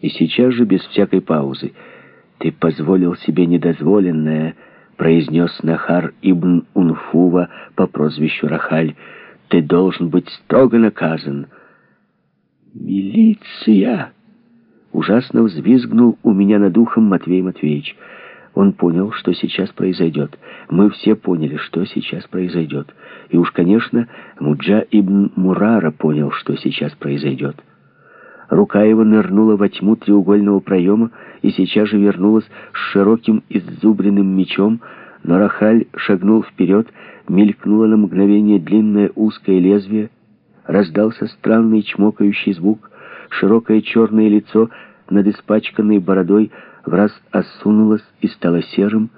И сейчас же, без всякой паузы, «Ты позволил себе недозволенное», — произнес Нахар ибн Унфува по прозвищу Рахаль. «Ты должен быть строго наказан». «Милиция!» Ужасно взвизгнул у меня над ухом Матвей Матвеевич. Он понял, что сейчас произойдет. Мы все поняли, что сейчас произойдет. И уж, конечно, Муджа ибн Мурара понял, что сейчас произойдет. Рука его нырнула во тьму треугольного проема и сейчас же вернулась с широким иззубренным мечом, но Рахаль шагнул вперед, мелькнуло на мгновение длинное узкое лезвие, раздался странный чмокающий звук, широкое черное лицо над испачканной бородой в раз осунулось и стало серым,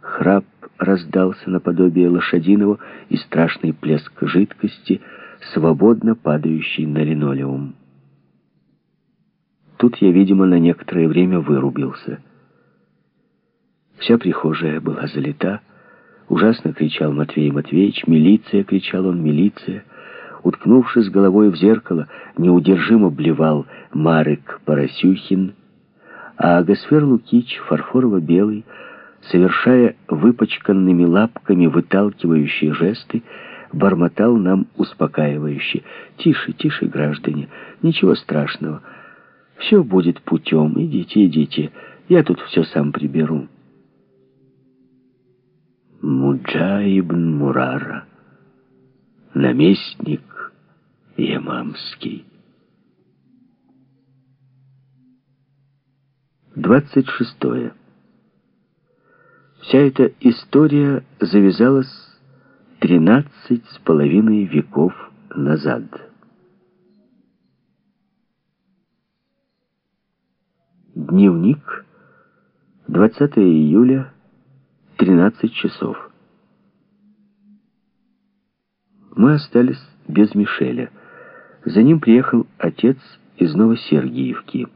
храп раздался наподобие лошадиного и страшный плеск жидкости, свободно падающий на линолеум. Тут я, видимо, на некоторое время вырубился. Вся прихожая была залита. Ужасно кричал Матвей Матвеевич. «Милиция!» — кричал он. «Милиция!» Уткнувшись головой в зеркало, неудержимо блевал Марек Поросюхин, а Агасфер Лукич, фарфорово-белый, совершая выпачканными лапками выталкивающие жесты, бормотал нам успокаивающе. «Тише, тише, граждане, ничего страшного». Все будет путем. Идите, идите. Я тут все сам приберу. Муджаибн Мурара. Наместник Ямамский. 26. Вся эта история завязалась тринадцать с половиной веков назад. Дневник. 20 июля, 13 часов. Мы остались без Мишеля. За ним приехал отец из Новосергиевки.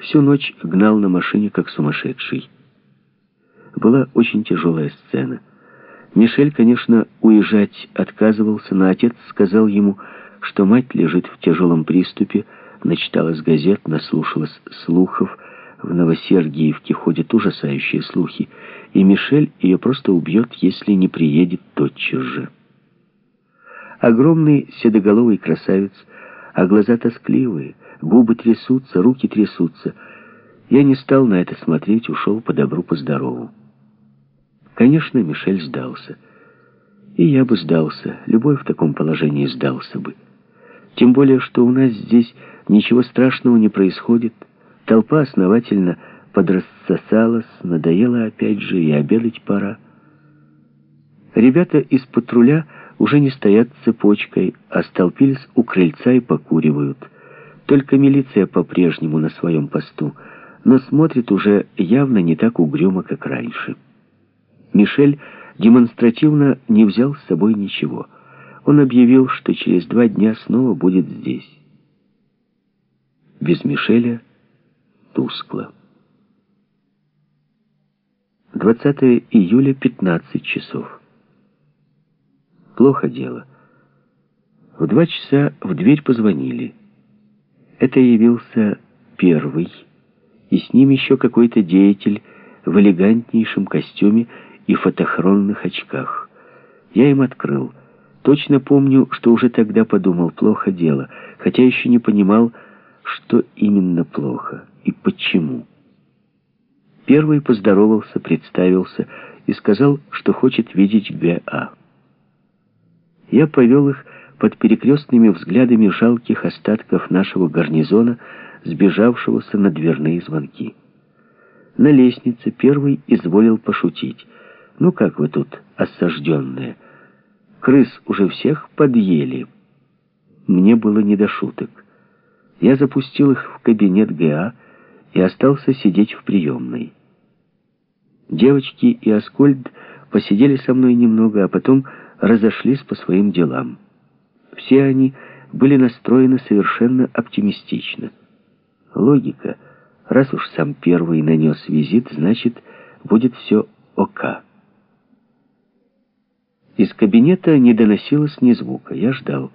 Всю ночь гнал на машине, как сумасшедший. Была очень тяжелая сцена. Мишель, конечно, уезжать отказывался, но отец сказал ему, что мать лежит в тяжелом приступе, начиталась газет, наслушалась слухов. В Новосергиевке ходят ужасающие слухи, и Мишель ее просто убьет, если не приедет тотчас же. Огромный седоголовый красавец, а глаза тоскливые, губы трясутся, руки трясутся. Я не стал на это смотреть, ушел по добру, по здорову. Конечно, Мишель сдался. И я бы сдался, любой в таком положении сдался бы. Тем более, что у нас здесь ничего страшного не происходит. Толпа основательно подрассосалась, надоело опять же, и обедать пора. Ребята из патруля уже не стоят цепочкой, а столпились у крыльца и покуривают. Только милиция по-прежнему на своем посту, но смотрит уже явно не так угрюмо, как раньше. Мишель демонстративно не взял с собой ничего — он объявил, что через два дня снова будет здесь. Без Мишеля тускло. 20 июля, 15 часов. Плохо дело. В два часа в дверь позвонили. Это явился первый, и с ним еще какой-то деятель в элегантнейшем костюме и фотохронных очках. Я им открыл. Точно помню, что уже тогда подумал, плохо дело, хотя еще не понимал, что именно плохо и почему. Первый поздоровался, представился и сказал, что хочет видеть Г.А. Я повел их под перекрестными взглядами жалких остатков нашего гарнизона, сбежавшегося на дверные звонки. На лестнице первый изволил пошутить. «Ну как вы тут, осажденные?» Крыс уже всех подъели. Мне было не до шуток. Я запустил их в кабинет ГА и остался сидеть в приемной. Девочки и Аскольд посидели со мной немного, а потом разошлись по своим делам. Все они были настроены совершенно оптимистично. Логика. Раз уж сам первый нанес визит, значит, будет все ОК. Из кабинета не доносилось ни звука. Я ждал.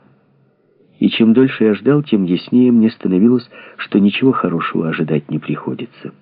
И чем дольше я ждал, тем яснее мне становилось, что ничего хорошего ожидать не приходится.